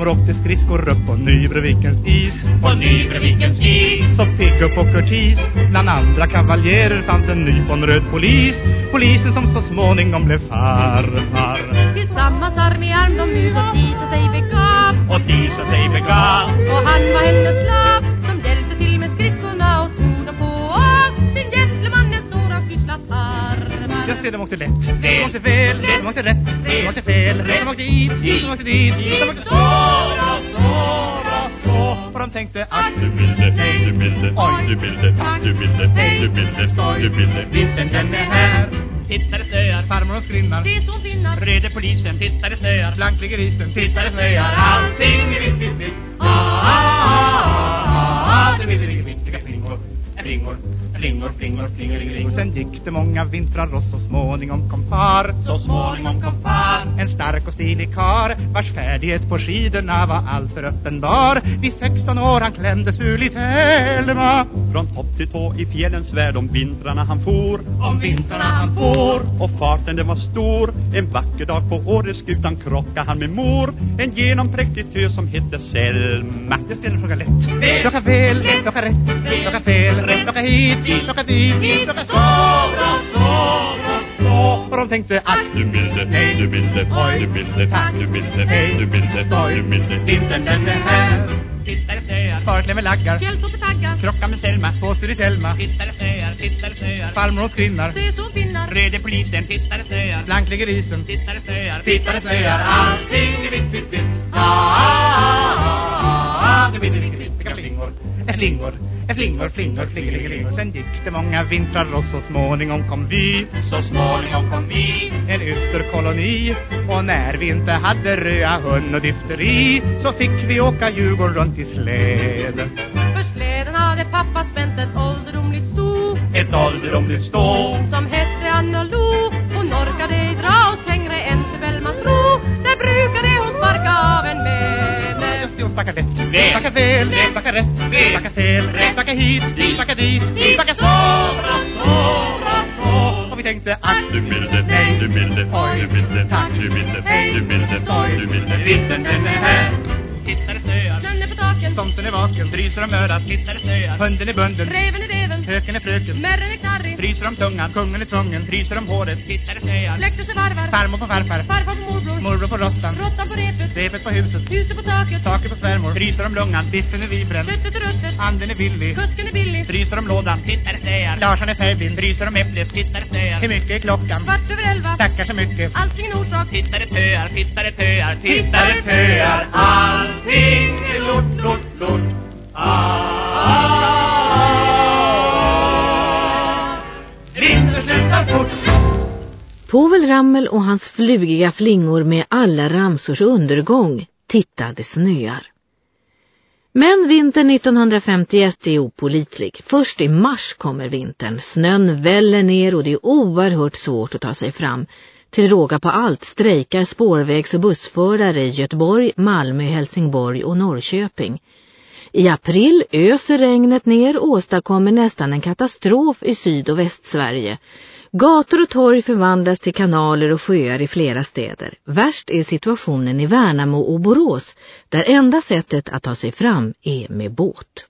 Farmor åkte skridskor upp på Nybrovikens is. På Nybrovikens is. Så pigg upp och kurtis. Bland andra kavaljerer fanns en nyponröd polis. Polisen som så småningom blev farfar. Tillsammans arm i arm de utåt Disa sig begav Och Disa sig begav det, de åkte lätt. De åkte fel, de åkte rätt. De åkte fel, de åkte hit, de åkte dit. De åkte så, så, så. Och de tänkte att Du milde, du milde, Oj. du milde, du milde, du milde, du milde. Vintern den är här. Titta det snöar, Farmor och skrinnar Det som finnar? Reder polisen, titta det snöar Blank ligger isen Titta det snöar, allting är Det många vintrar och så småningom kom far. Så småningom kom far. En stark och stilig kar Vars färdighet på skidorna var alltför uppenbar. Vid 16 år han klämdes ur lite Elma Från topp till tå i fjällens värld om vintrarna han for. Om vintrarna han for. Och farten den var stor. En vacker dag på Åreskutan krockade han med mor. En genompräktig tö som hette Selma. Jag ställer frågan lätt. Plocka fel, plocka rätt. Plocka fel, plocka hit. Plocka dit, plocka så tänkte att Du milde, du milde, du milde, du milde, du milde, du milde Vintern den är här. Titta det snöar, Förklämmer laggar. Fjälltoppe taggar krocka med Selma. Påstyr i Selma. Titta det snöar, titta det snöar Farmor och skrinnar. Det som finnar. Reder polisen, titta det snöar Blank ligger isen. Titta det snöar, Titta det snöar Allting är vitt, vitt, vitt flingor. Flingor Ett flingor, flingor, flingelingelingor Sen gick det många vintrar och så småningom kom vi. Så småningom kom vi. En ysterkoloni. Och när vi inte hade röa hund och difteri Så fick vi åka Djurgården runt i släd För släden hade pappa spänt ett ålderdomligt sto. Ett ålderdomligt stå Som hette Anna Lo. Hon orkade dra oss längre än till Bellmans ro. Där brukade Väl. Sparkar fel, sparkar rätt Väl. Sparkar fel, sparkar hit Sparkar dit, sparkar så bra, så. Bra, så Och vi tänkte att Du milde, du milde, du milde, du milde, du milde, du milde Vintern den är här. Titta det snöar, Snön är på taken tomten är vaken. Fryser om örat Titta det snöar, Hunden är bunden. Räven är dreven Höken är fröken. Märren är knarrig. Fryser om tungan. Kungen är tvungen. Fryser om håret. Titta det snöar, Släkten sig varvar Farmor på farfar. Farfar på morbror. Morbror på råttan. Råttan på repet. Repet på huset. Huset på taket. Taket på svärmor. Fryser om lungan. Biffen är vibren. Köttet är ruttet Anden är villig. Kusken är billig. Fryser om lådan. Titta det snöar, Larsson är färgblind fryser om äpplet. Titta det snöar Hur mycket är klockan? Kvart över elva. Tackar så mycket. Allting en orsak. Titta det töar, titta det töar Titta det töar, Povel Ramel och hans flugiga flingor med alla ramsors undergång tittade snöar. Men vintern 1951 är opolitlig. Först i mars kommer vintern. Snön väller ner och det är oerhört svårt att ta sig fram. Till råga på allt strejkar spårvägs- och bussförare i Göteborg, Malmö, Helsingborg och Norrköping. I april öser regnet ner och åstadkommer nästan en katastrof i Syd- och Västsverige. Gator och torg förvandlas till kanaler och sjöar i flera städer. Värst är situationen i Värnamo och Borås, där enda sättet att ta sig fram är med båt.